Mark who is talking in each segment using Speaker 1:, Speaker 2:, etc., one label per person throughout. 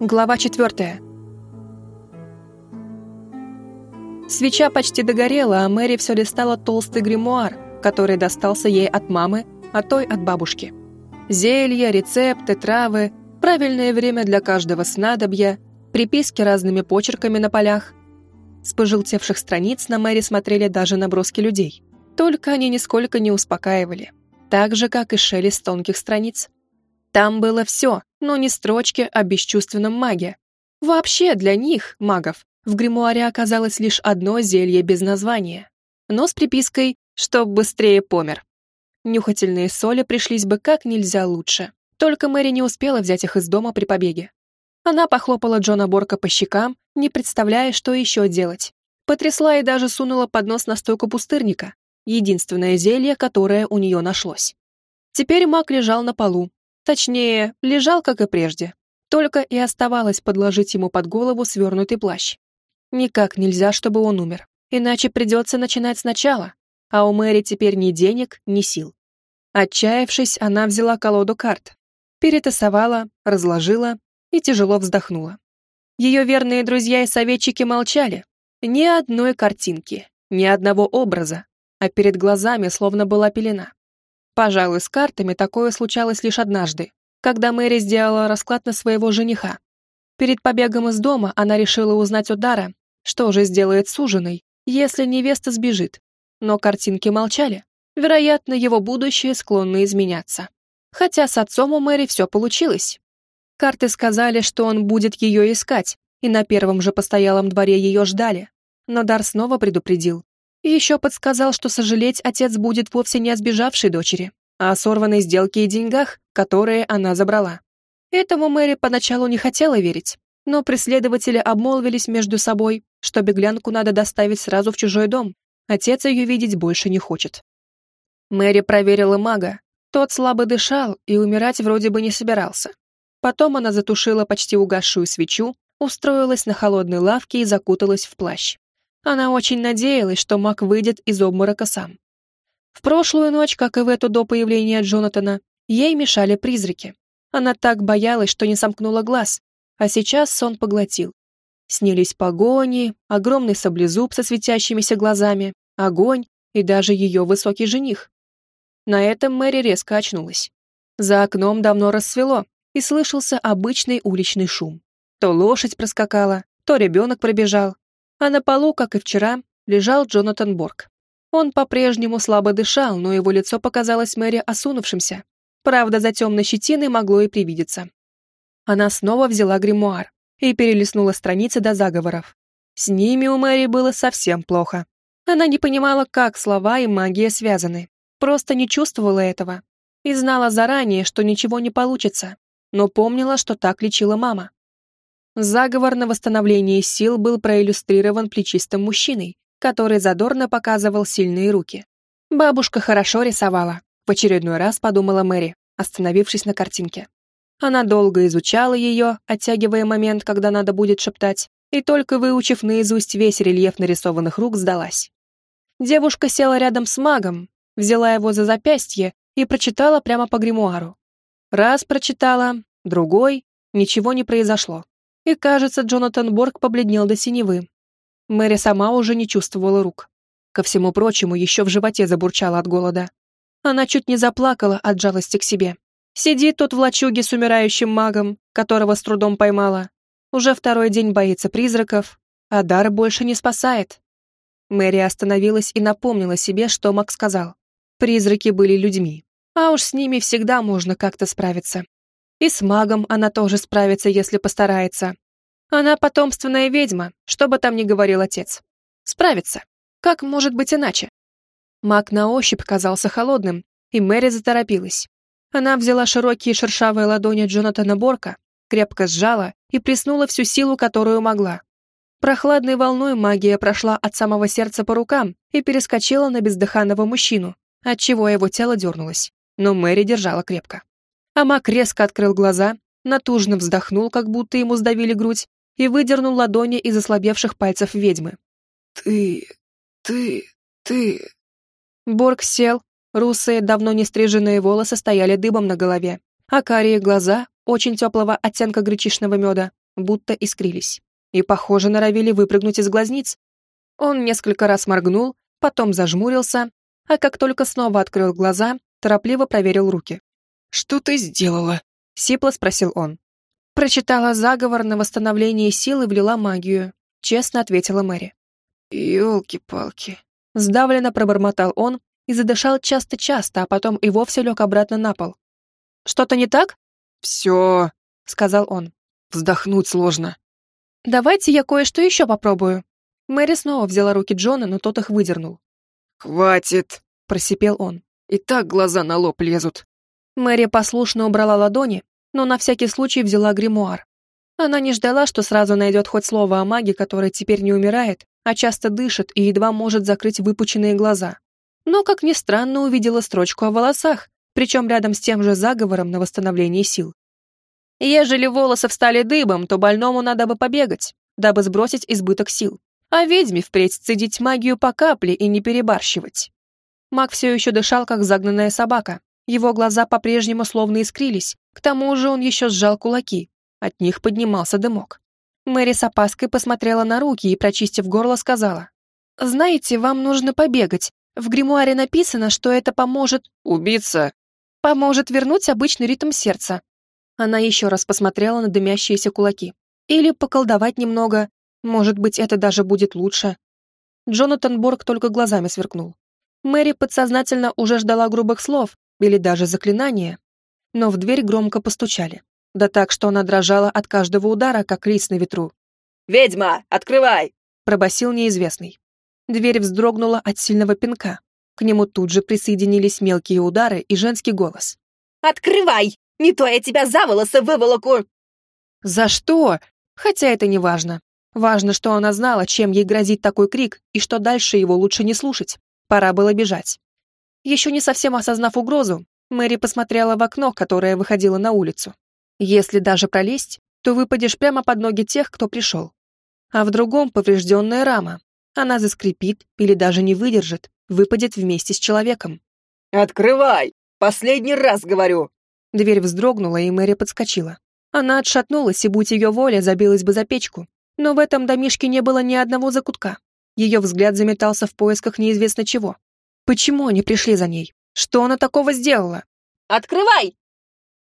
Speaker 1: Глава четвертая. Свеча почти догорела, а Мэри все листала толстый гримуар, который достался ей от мамы, а той от бабушки. Зелья, рецепты, травы, правильное время для каждого снадобья, приписки разными почерками на полях. С пожелтевших страниц на Мэри смотрели даже наброски людей. Только они нисколько не успокаивали. Так же, как и шелест тонких страниц. Там было все, но не строчки о бесчувственном маге. Вообще для них, магов, в гримуаре оказалось лишь одно зелье без названия, но с припиской «чтоб быстрее помер». Нюхательные соли пришлись бы как нельзя лучше. Только Мэри не успела взять их из дома при побеге. Она похлопала Джона Борка по щекам, не представляя, что еще делать. Потрясла и даже сунула под нос настойку пустырника, единственное зелье, которое у нее нашлось. Теперь маг лежал на полу, Точнее, лежал, как и прежде. Только и оставалось подложить ему под голову свернутый плащ. Никак нельзя, чтобы он умер. Иначе придется начинать сначала. А у Мэри теперь ни денег, ни сил. Отчаявшись, она взяла колоду карт. Перетасовала, разложила и тяжело вздохнула. Ее верные друзья и советчики молчали. Ни одной картинки, ни одного образа, а перед глазами словно была пелена. Пожалуй, с картами такое случалось лишь однажды, когда Мэри сделала расклад на своего жениха. Перед побегом из дома она решила узнать у Дара, что же сделает с ужиной, если невеста сбежит. Но картинки молчали. Вероятно, его будущее склонно изменяться. Хотя с отцом у Мэри все получилось. Карты сказали, что он будет ее искать, и на первом же постоялом дворе ее ждали. Но Дар снова предупредил, и еще подсказал, что сожалеть отец будет вовсе не о сбежавшей дочери, а о сорванной сделке и деньгах, которые она забрала. Этому Мэри поначалу не хотела верить, но преследователи обмолвились между собой, что беглянку надо доставить сразу в чужой дом. Отец ее видеть больше не хочет. Мэри проверила мага. Тот слабо дышал и умирать вроде бы не собирался. Потом она затушила почти угасшую свечу, устроилась на холодной лавке и закуталась в плащ. Она очень надеялась, что маг выйдет из обморока сам. В прошлую ночь, как и в эту до появления Джонатана, ей мешали призраки. Она так боялась, что не сомкнула глаз, а сейчас сон поглотил. Снились погони, огромный саблезуб со светящимися глазами, огонь и даже ее высокий жених. На этом Мэри резко очнулась. За окном давно рассвело, и слышался обычный уличный шум. То лошадь проскакала, то ребенок пробежал, а на полу, как и вчера, лежал Джонатан Борг. Он по-прежнему слабо дышал, но его лицо показалось Мэри осунувшимся. Правда, за темной щетиной могло и привидеться. Она снова взяла гримуар и перелистнула страницы до заговоров. С ними у Мэри было совсем плохо. Она не понимала, как слова и магия связаны. Просто не чувствовала этого. И знала заранее, что ничего не получится. Но помнила, что так лечила мама. Заговор на восстановление сил был проиллюстрирован плечистым мужчиной, который задорно показывал сильные руки. Бабушка хорошо рисовала, в очередной раз подумала Мэри, остановившись на картинке. Она долго изучала ее, оттягивая момент, когда надо будет шептать, и только выучив наизусть весь рельеф нарисованных рук, сдалась. Девушка села рядом с магом, взяла его за запястье и прочитала прямо по гримуару. Раз прочитала, другой, ничего не произошло и, кажется, Джонатан Борг побледнел до синевы. Мэри сама уже не чувствовала рук. Ко всему прочему, еще в животе забурчала от голода. Она чуть не заплакала от жалости к себе. Сидит тут в лачуге с умирающим магом, которого с трудом поймала. Уже второй день боится призраков, а дар больше не спасает. Мэри остановилась и напомнила себе, что Мак сказал. Призраки были людьми, а уж с ними всегда можно как-то справиться. И с магом она тоже справится, если постарается. Она потомственная ведьма, что бы там ни говорил отец. Справится. Как может быть иначе? Маг на ощупь казался холодным, и Мэри заторопилась. Она взяла широкие шершавые ладони Джонатана Борка, крепко сжала и приснула всю силу, которую могла. Прохладной волной магия прошла от самого сердца по рукам и перескочила на бездыханного мужчину, отчего его тело дернулось. Но Мэри держала крепко. А маг резко открыл глаза, натужно вздохнул, как будто ему сдавили грудь, и выдернул ладони из ослабевших пальцев ведьмы.
Speaker 2: «Ты... ты... ты...»
Speaker 1: Борг сел, русые, давно не стриженные волосы стояли дыбом на голове, а карие глаза, очень теплого оттенка гречишного меда, будто искрились. И, похоже, норовили выпрыгнуть из глазниц. Он несколько раз моргнул, потом зажмурился, а как только снова открыл глаза, торопливо проверил руки.
Speaker 2: «Что ты сделала?»
Speaker 1: — сипло спросил он. Прочитала заговор на восстановление сил и влила магию, честно ответила Мэри.
Speaker 2: «Елки-палки!»
Speaker 1: Сдавленно пробормотал он и задышал часто-часто, а потом и вовсе лег обратно на пол. «Что-то не так?»
Speaker 2: «Все», —
Speaker 1: сказал он.
Speaker 2: «Вздохнуть сложно».
Speaker 1: «Давайте я кое-что еще попробую». Мэри снова взяла руки Джона, но тот их выдернул.
Speaker 2: «Хватит», —
Speaker 1: просипел он.
Speaker 2: «И так глаза на лоб лезут».
Speaker 1: Мэри послушно убрала ладони, но на всякий случай взяла гримуар. Она не ждала, что сразу найдет хоть слово о маге, который теперь не умирает, а часто дышит и едва может закрыть выпученные глаза. Но, как ни странно, увидела строчку о волосах, причем рядом с тем же заговором на восстановление сил. Ежели волосы встали дыбом, то больному надо бы побегать, дабы сбросить избыток сил. А ведьме впредь цедить магию по капле и не перебарщивать. Маг все еще дышал, как загнанная собака. Его глаза по-прежнему словно искрились, к тому же он еще сжал кулаки. От них поднимался дымок. Мэри с опаской посмотрела на руки и, прочистив горло, сказала. «Знаете, вам нужно побегать. В гримуаре написано, что это поможет...»
Speaker 2: «Убиться!»
Speaker 1: «Поможет вернуть обычный ритм сердца». Она еще раз посмотрела на дымящиеся кулаки. «Или поколдовать немного. Может быть, это даже будет лучше». Джонатан Борг только глазами сверкнул. Мэри подсознательно уже ждала грубых слов, или даже заклинания, но в дверь громко постучали. Да так, что она дрожала от каждого удара, как лист на ветру.
Speaker 3: «Ведьма, открывай!»
Speaker 1: — пробасил неизвестный. Дверь вздрогнула от сильного пинка. К нему тут же присоединились мелкие удары и женский голос.
Speaker 3: «Открывай! Не то я тебя за волосы выволоку!»
Speaker 1: «За что?» Хотя это не важно. Важно, что она знала, чем ей грозит такой крик, и что дальше его лучше не слушать. Пора было бежать. Еще не совсем осознав угрозу, Мэри посмотрела в окно, которое выходило на улицу. Если даже пролезть, то выпадешь прямо под ноги тех, кто пришел. А в другом поврежденная рама. Она заскрипит или даже не выдержит, выпадет вместе с человеком.
Speaker 3: «Открывай! Последний раз говорю!»
Speaker 1: Дверь вздрогнула, и Мэри подскочила. Она отшатнулась, и, будь ее воля, забилась бы за печку. Но в этом домишке не было ни одного закутка. Ее взгляд заметался в поисках неизвестно чего. Почему они пришли за ней? Что она такого сделала?
Speaker 3: «Открывай!»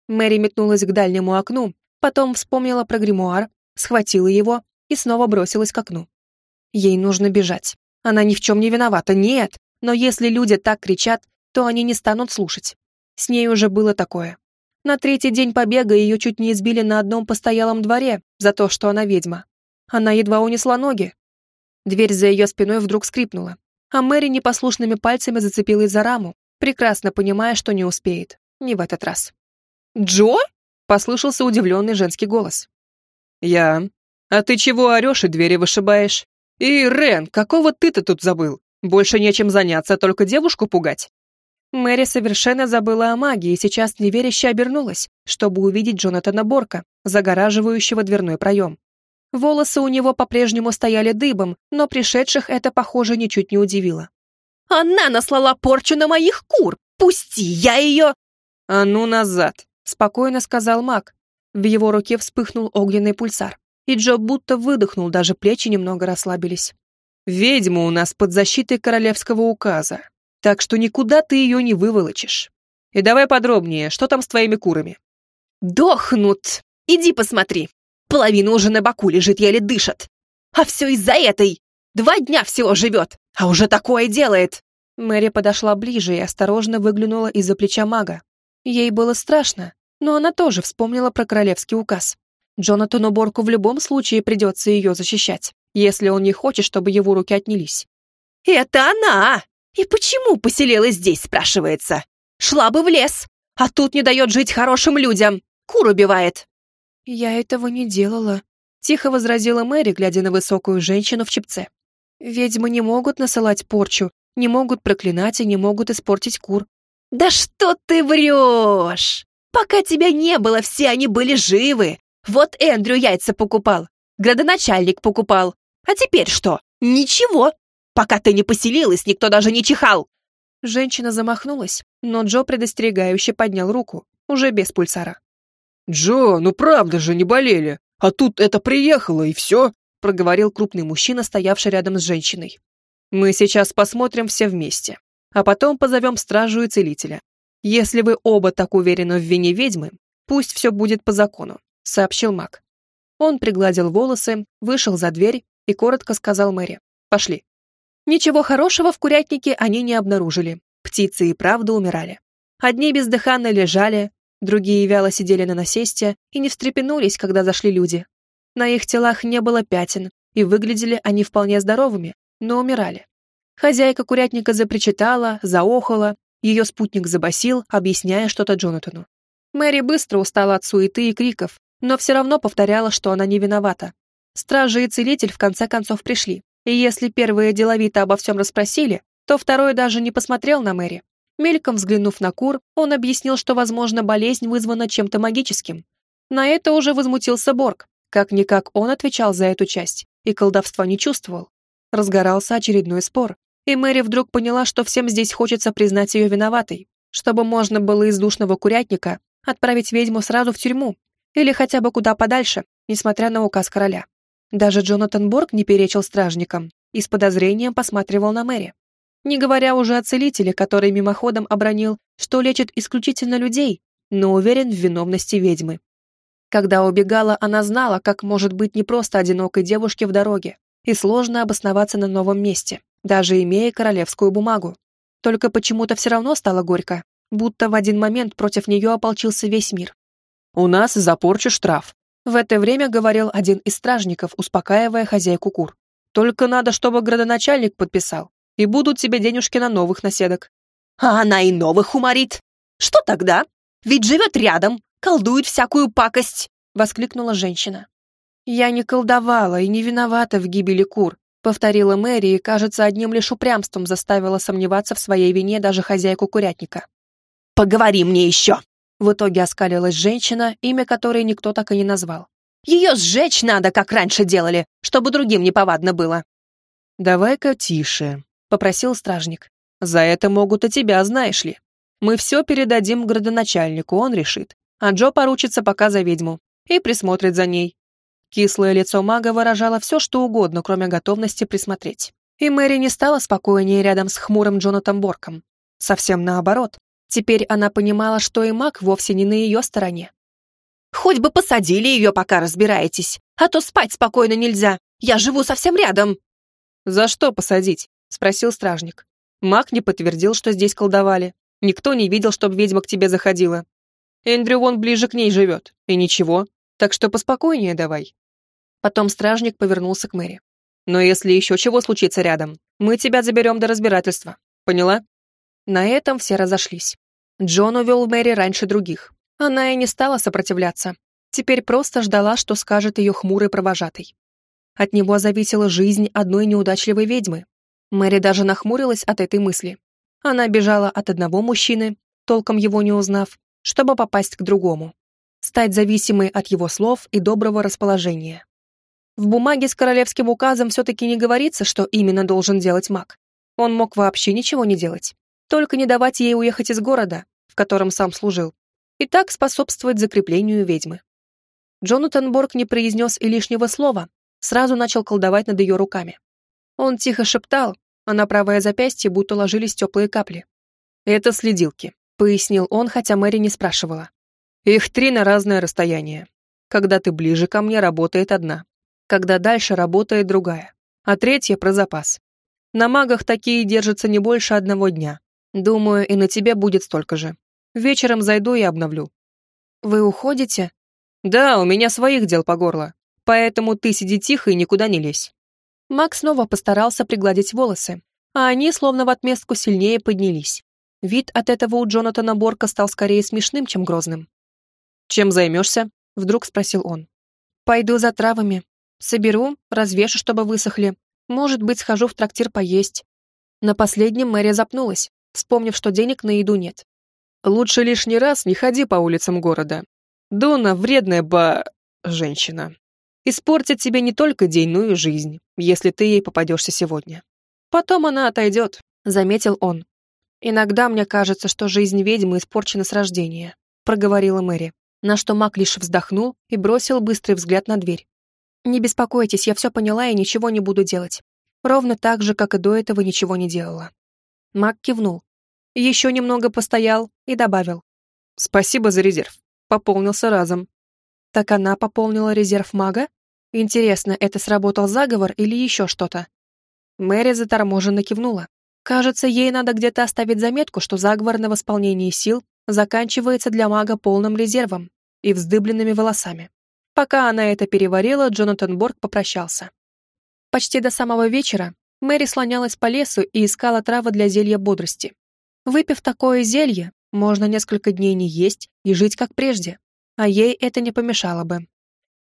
Speaker 1: Мэри метнулась к дальнему окну, потом вспомнила про гримуар, схватила его и снова бросилась к окну. Ей нужно бежать. Она ни в чем не виновата, нет. Но если люди так кричат, то они не станут слушать. С ней уже было такое. На третий день побега ее чуть не избили на одном постоялом дворе за то, что она ведьма. Она едва унесла ноги. Дверь за ее спиной вдруг скрипнула а Мэри непослушными пальцами зацепилась за раму, прекрасно понимая, что не успеет. Не в этот раз. «Джо?» — послышался удивленный женский голос.
Speaker 2: «Я. А ты чего орешь и двери вышибаешь? И, Рен, какого ты-то тут забыл? Больше нечем заняться, только девушку пугать».
Speaker 1: Мэри совершенно забыла о магии и сейчас неверяще обернулась, чтобы увидеть Джонатана Борка, загораживающего дверной проем. Волосы у него по-прежнему стояли дыбом, но пришедших это, похоже, ничуть не удивило.
Speaker 3: «Она наслала порчу на моих кур! Пусти, я ее...»
Speaker 2: «А ну назад!»
Speaker 1: — спокойно сказал маг. В его руке вспыхнул огненный пульсар, и Джо будто выдохнул, даже плечи немного расслабились.
Speaker 2: «Ведьма у нас под защитой королевского указа, так что никуда ты ее не выволочишь. И давай подробнее, что там с твоими курами?»
Speaker 3: «Дохнут! Иди посмотри!» Половина уже на боку лежит, еле дышит. А все из-за этой. Два дня всего живет, а уже такое делает.
Speaker 1: Мэри подошла ближе и осторожно выглянула из-за плеча мага. Ей было страшно, но она тоже вспомнила про королевский указ. Джонатану Борку в любом случае придется ее защищать, если он не хочет, чтобы его руки отнялись.
Speaker 3: «Это она! И почему поселилась здесь, спрашивается? Шла бы в лес, а тут не дает жить хорошим людям, кур убивает.
Speaker 1: «Я этого не делала», — тихо возразила Мэри, глядя на высокую женщину в чепце. «Ведьмы не могут насылать порчу, не могут проклинать и не могут испортить кур».
Speaker 3: «Да что ты врешь! Пока тебя не было, все они были живы. Вот Эндрю яйца покупал, градоначальник покупал. А теперь что? Ничего. Пока ты не поселилась, никто даже не чихал».
Speaker 1: Женщина замахнулась, но Джо предостерегающе поднял руку, уже без пульсара.
Speaker 2: «Джо, ну правда же, не болели. А тут это приехало, и все», — проговорил крупный мужчина, стоявший рядом с женщиной. «Мы сейчас посмотрим все вместе, а потом позовем стражу и целителя. Если вы оба так уверены в вине ведьмы, пусть все будет по закону», — сообщил маг. Он пригладил волосы, вышел за дверь и коротко сказал Мэри. «Пошли». Ничего хорошего в курятнике они не обнаружили. Птицы и правда умирали. Одни бездыханно лежали, другие вяло сидели на насесте и не встрепенулись, когда зашли люди. На их телах не было пятен, и выглядели они вполне здоровыми, но умирали. Хозяйка курятника запричитала, заохала, ее спутник забасил, объясняя что-то Джонатану. Мэри быстро устала от суеты и криков, но все равно повторяла, что она не виновата. Стражи и целитель в конце концов пришли, и если первые деловито обо всем расспросили, то второй даже не посмотрел на Мэри. Мельком взглянув на кур, он объяснил, что, возможно, болезнь вызвана чем-то магическим. На это уже возмутился Борг. Как-никак он отвечал за эту часть, и колдовства не чувствовал. Разгорался очередной спор, и Мэри вдруг поняла, что всем здесь хочется признать ее виноватой, чтобы можно было из душного курятника отправить ведьму сразу в тюрьму, или хотя бы куда подальше, несмотря на указ короля. Даже Джонатан Борг не перечил стражникам и с подозрением посматривал на Мэри. Не говоря уже о целителе, который мимоходом обронил, что лечит исключительно людей, но уверен в виновности ведьмы. Когда убегала, она знала, как может быть не просто одинокой девушке в дороге, и сложно обосноваться на новом месте, даже имея королевскую бумагу. Только почему-то все равно стало горько, будто в один момент против нее ополчился весь мир. «У нас за порчу штраф», в это время говорил один из стражников, успокаивая хозяйку кур. «Только надо, чтобы градоначальник подписал, и будут тебе денежки на новых наседок».
Speaker 3: «А она и новых уморит! Что тогда? Ведь живет рядом, колдует всякую пакость!» — воскликнула женщина.
Speaker 1: «Я не колдовала и не виновата в гибели кур», — повторила Мэри и, кажется, одним лишь упрямством заставила сомневаться в своей вине даже хозяйку курятника.
Speaker 3: «Поговори мне еще!»
Speaker 1: В итоге оскалилась женщина, имя которой никто так и не назвал.
Speaker 3: «Ее сжечь надо, как раньше делали, чтобы другим неповадно было».
Speaker 2: «Давай-ка тише», — попросил стражник. «За это могут и тебя, знаешь ли. Мы все передадим градоначальнику, он решит. А Джо поручится пока за ведьму и присмотрит за ней». Кислое лицо мага выражало все, что угодно, кроме готовности присмотреть. И Мэри не стала спокойнее рядом с хмурым Джонатан Борком. Совсем наоборот. Теперь она понимала, что и маг вовсе не на ее стороне.
Speaker 3: «Хоть бы посадили ее, пока разбираетесь, а то спать спокойно нельзя. Я живу совсем рядом».
Speaker 2: «За что посадить?» — спросил стражник. Маг не подтвердил, что здесь колдовали. Никто не видел, чтобы ведьма к тебе заходила. Эндрю вон ближе к ней живет. И ничего. Так что поспокойнее давай. Потом стражник повернулся к Мэри. Но если еще чего случится рядом, мы тебя заберем до разбирательства. Поняла? На этом все разошлись. Джон увел Мэри раньше других. Она и не стала сопротивляться. Теперь просто ждала, что скажет ее хмурый провожатый. От него зависела жизнь одной неудачливой ведьмы. Мэри даже нахмурилась от этой мысли. Она бежала от одного мужчины, толком его не узнав, чтобы попасть к другому. Стать зависимой от его слов и доброго расположения. В бумаге с королевским указом все-таки не говорится, что именно должен делать маг. Он мог вообще ничего не делать только не давать ей уехать из города, в котором сам служил, и так способствовать закреплению ведьмы. Джонатан Борг не произнес и лишнего слова, сразу начал колдовать над ее руками. Он тихо шептал, а на правое запястье будто ложились теплые капли. «Это следилки», — пояснил он, хотя Мэри не спрашивала. «Их три на разное расстояние. Когда ты ближе ко мне, работает одна. Когда дальше, работает другая. А третья — про запас. На магах такие держатся не больше одного дня. Думаю, и на тебе будет столько же. Вечером зайду и обновлю.
Speaker 1: Вы уходите?
Speaker 2: Да, у меня своих дел по горло. Поэтому ты сиди тихо и никуда не лезь.
Speaker 1: Макс снова постарался пригладить волосы, а они словно в отместку сильнее поднялись. Вид от этого у Джонатана Борка стал скорее смешным, чем грозным.
Speaker 2: «Чем займешься?» — вдруг спросил он.
Speaker 1: «Пойду за травами. Соберу, развешу, чтобы высохли. Может быть, схожу в трактир поесть». На последнем Мэри запнулась, вспомнив, что денег на еду нет.
Speaker 2: «Лучше лишний раз не ходи по улицам города. Дона вредная ба... женщина. Испортит тебе не только день, но и жизнь, если ты ей попадешься сегодня. Потом она отойдет», — заметил он.
Speaker 1: «Иногда мне кажется, что жизнь ведьмы испорчена с рождения», — проговорила Мэри. На что маг лишь вздохнул и бросил быстрый взгляд на дверь. «Не беспокойтесь, я все поняла и ничего не буду делать. Ровно так же, как и до этого ничего не делала». Маг кивнул. Еще немного постоял и добавил.
Speaker 2: «Спасибо за резерв. Пополнился разом».
Speaker 1: «Так она пополнила резерв мага? Интересно, это сработал заговор или еще что-то?» Мэри заторможенно кивнула. Кажется, ей надо где-то оставить заметку, что заговор на восполнении сил заканчивается для мага полным резервом и вздыбленными волосами. Пока она это переварила, Джонатан Борг попрощался. Почти до самого вечера Мэри слонялась по лесу и искала травы для зелья бодрости. Выпив такое зелье, можно несколько дней не есть и жить как прежде, а ей это не помешало бы.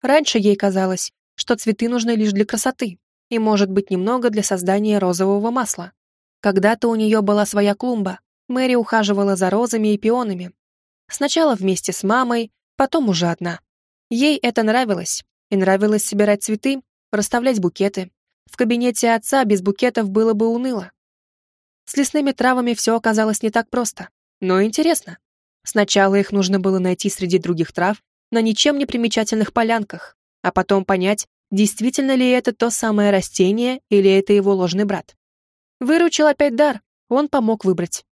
Speaker 1: Раньше ей казалось, что цветы нужны лишь для красоты и, может быть, немного для создания розового масла. Когда-то у нее была своя клумба. Мэри ухаживала за розами и пионами. Сначала вместе с мамой, потом уже одна. Ей это нравилось. И нравилось собирать цветы, расставлять букеты. В кабинете отца без букетов было бы уныло. С лесными травами все оказалось не так просто, но интересно. Сначала их нужно было найти среди других трав на ничем не примечательных полянках, а потом понять, действительно ли это то самое растение или это его ложный брат. Выручил опять дар, он помог выбрать.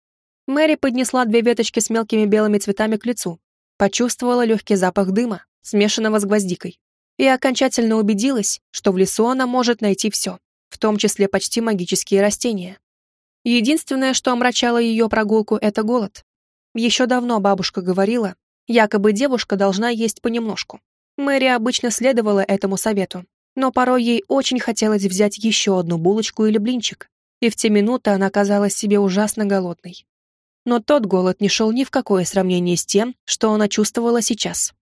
Speaker 1: Мэри поднесла две веточки с мелкими белыми цветами к лицу, почувствовала легкий запах дыма, смешанного с гвоздикой, и окончательно убедилась, что в лесу она может найти все, в том числе почти магические растения. Единственное, что омрачало ее прогулку, это голод. Еще давно бабушка говорила, якобы девушка должна есть понемножку. Мэри обычно следовала этому совету, но порой ей очень хотелось взять еще одну булочку или блинчик, и в те минуты она казалась себе ужасно голодной. Но тот голод не шел ни в какое сравнение с тем, что она чувствовала сейчас.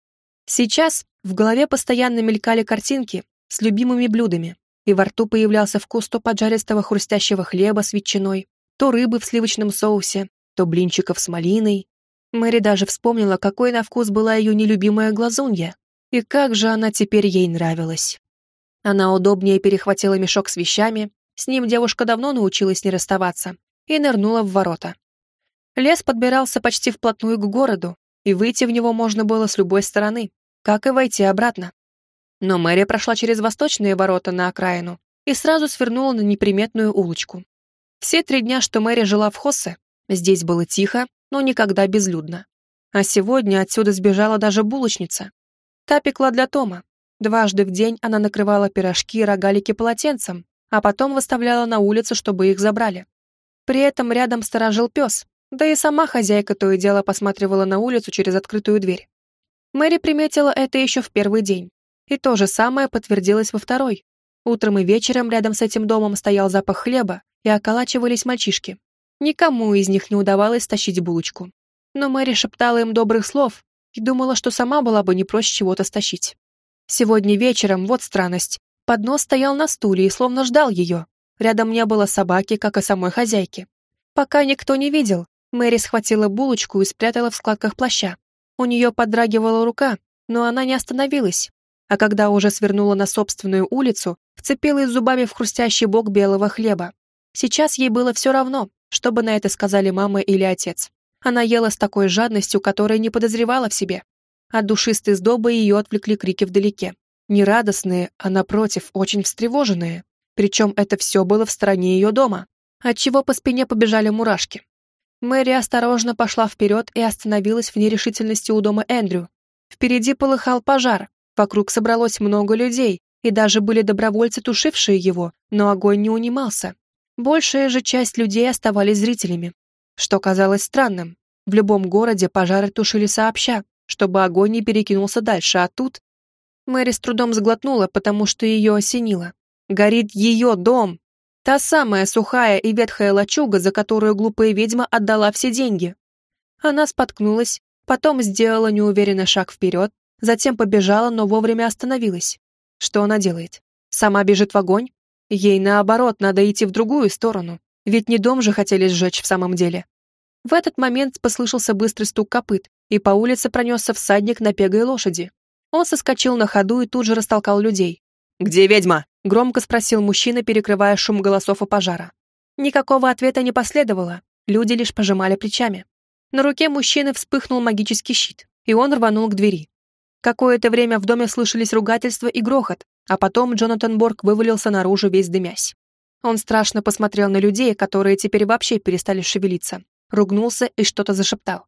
Speaker 1: Сейчас в голове постоянно мелькали картинки с любимыми блюдами, и во рту появлялся вкус то поджаристого хрустящего хлеба с ветчиной, то рыбы в сливочном соусе, то блинчиков с малиной. Мэри даже вспомнила, какой на вкус была ее нелюбимая глазунья, и как же она теперь ей нравилась. Она удобнее перехватила мешок с вещами с ним девушка давно научилась не расставаться и нырнула в ворота. Лес подбирался почти вплотную к городу, и выйти в него можно было с любой стороны, как и войти обратно. Но Мэри прошла через восточные ворота на окраину и сразу свернула на неприметную улочку. Все три дня, что Мэри жила в Хоссе, здесь было тихо, но никогда безлюдно. А сегодня отсюда сбежала даже булочница. Та пекла для Тома. Дважды в день она накрывала пирожки и рогалики полотенцем, а потом выставляла на улицу, чтобы их забрали. При этом рядом сторожил пес, да и сама хозяйка то и дело посматривала на улицу через открытую дверь. Мэри приметила это еще в первый день, и то же самое подтвердилось во второй. Утром и вечером рядом с этим домом стоял запах хлеба, и околачивались мальчишки. Никому из них не удавалось тащить булочку. Но Мэри шептала им добрых слов и думала, что сама была бы не проще чего-то стащить. Сегодня вечером, вот странность, Поднос стоял на стуле и словно ждал ее. Рядом не было собаки, как и самой хозяйки. Пока никто не видел, Мэри схватила булочку и спрятала в складках плаща. У нее подрагивала рука, но она не остановилась. А когда уже свернула на собственную улицу, вцепилась зубами в хрустящий бок белого хлеба. Сейчас ей было все равно, что бы на это сказали мама или отец. Она ела с такой жадностью, которой не подозревала в себе. От душистой сдобы ее отвлекли крики вдалеке не радостные, а напротив, очень встревоженные. Причем это все было в стороне ее дома, отчего по спине побежали мурашки. Мэри осторожно пошла вперед и остановилась в нерешительности у дома Эндрю. Впереди полыхал пожар, вокруг собралось много людей, и даже были добровольцы, тушившие его, но огонь не унимался. Большая же часть людей оставались зрителями. Что казалось странным. В любом городе пожары тушили сообща, чтобы огонь не перекинулся дальше, а тут Мэри с трудом сглотнула, потому что ее осенило. Горит ее дом. Та самая сухая и ветхая лачуга, за которую глупая ведьма отдала все деньги. Она споткнулась, потом сделала неуверенный шаг вперед, затем побежала, но вовремя остановилась. Что она делает? Сама бежит в огонь? Ей, наоборот, надо идти в другую сторону, ведь не дом же хотели сжечь в самом деле. В этот момент послышался быстрый стук копыт, и по улице пронесся всадник на пегой лошади. Он соскочил на ходу и тут же растолкал людей.
Speaker 2: «Где ведьма?»
Speaker 1: — громко спросил мужчина, перекрывая шум голосов у пожара. Никакого ответа не последовало, люди лишь пожимали плечами. На руке мужчины вспыхнул магический щит, и он рванул к двери. Какое-то время в доме слышались ругательства и грохот, а потом Джонатан Борг вывалился наружу весь дымясь. Он страшно посмотрел на людей, которые теперь вообще перестали шевелиться, ругнулся и что-то зашептал.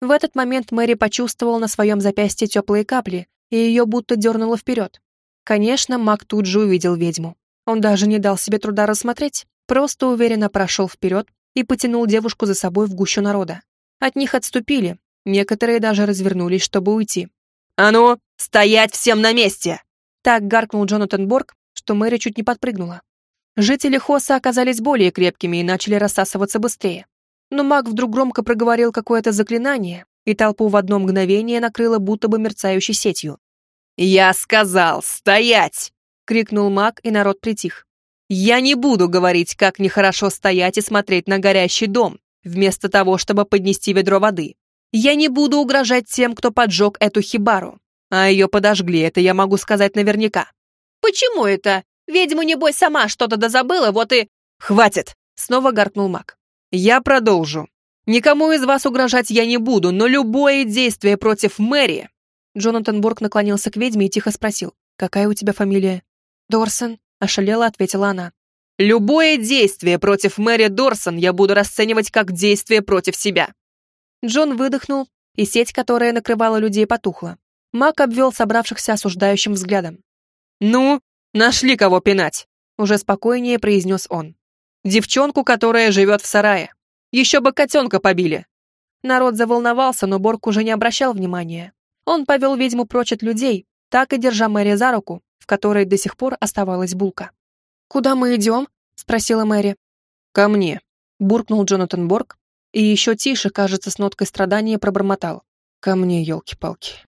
Speaker 1: В этот момент Мэри почувствовал на своем запястье теплые капли, и ее будто дернуло вперед. Конечно, маг тут же увидел ведьму. Он даже не дал себе труда рассмотреть, просто уверенно прошел вперед и потянул девушку за собой в гущу народа. От них отступили, некоторые даже развернулись, чтобы уйти.
Speaker 3: «А ну, стоять всем на месте!»
Speaker 1: Так гаркнул Джонатан Борг, что Мэри чуть не подпрыгнула. Жители Хоса оказались более крепкими и начали рассасываться быстрее но маг вдруг громко проговорил какое-то заклинание, и толпу в одно мгновение накрыло будто бы мерцающей сетью.
Speaker 3: «Я сказал, стоять!» — крикнул маг, и народ притих. «Я не буду говорить, как нехорошо стоять и смотреть на горящий дом, вместо того, чтобы поднести ведро воды. Я не буду угрожать тем, кто поджег эту хибару. А ее подожгли, это я могу сказать наверняка».
Speaker 1: «Почему это? Ведьма, небось, сама что-то дозабыла, вот и...»
Speaker 3: «Хватит!» — снова гаркнул маг. Я продолжу. Никому из вас угрожать я не буду, но любое действие против Мэри...»
Speaker 1: Джонатан Борг наклонился к ведьме и тихо спросил. «Какая у тебя фамилия?» «Дорсон», — ошалела ответила она.
Speaker 3: «Любое действие против Мэри Дорсон я буду расценивать как действие против себя».
Speaker 1: Джон выдохнул, и сеть, которая накрывала людей, потухла. Мак обвел собравшихся осуждающим взглядом.
Speaker 3: «Ну, нашли кого пинать», — уже спокойнее произнес он. Девчонку, которая живет в сарае. Еще бы котенка побили.
Speaker 1: Народ заволновался, но Борг уже не обращал внимания. Он повел ведьму прочь от людей, так и держа Мэри за руку, в которой до сих пор оставалась булка. «Куда мы идем?» — спросила Мэри.
Speaker 3: «Ко мне», —
Speaker 1: буркнул Джонатан Борг, и еще тише, кажется, с ноткой страдания пробормотал.
Speaker 2: «Ко мне, елки-палки».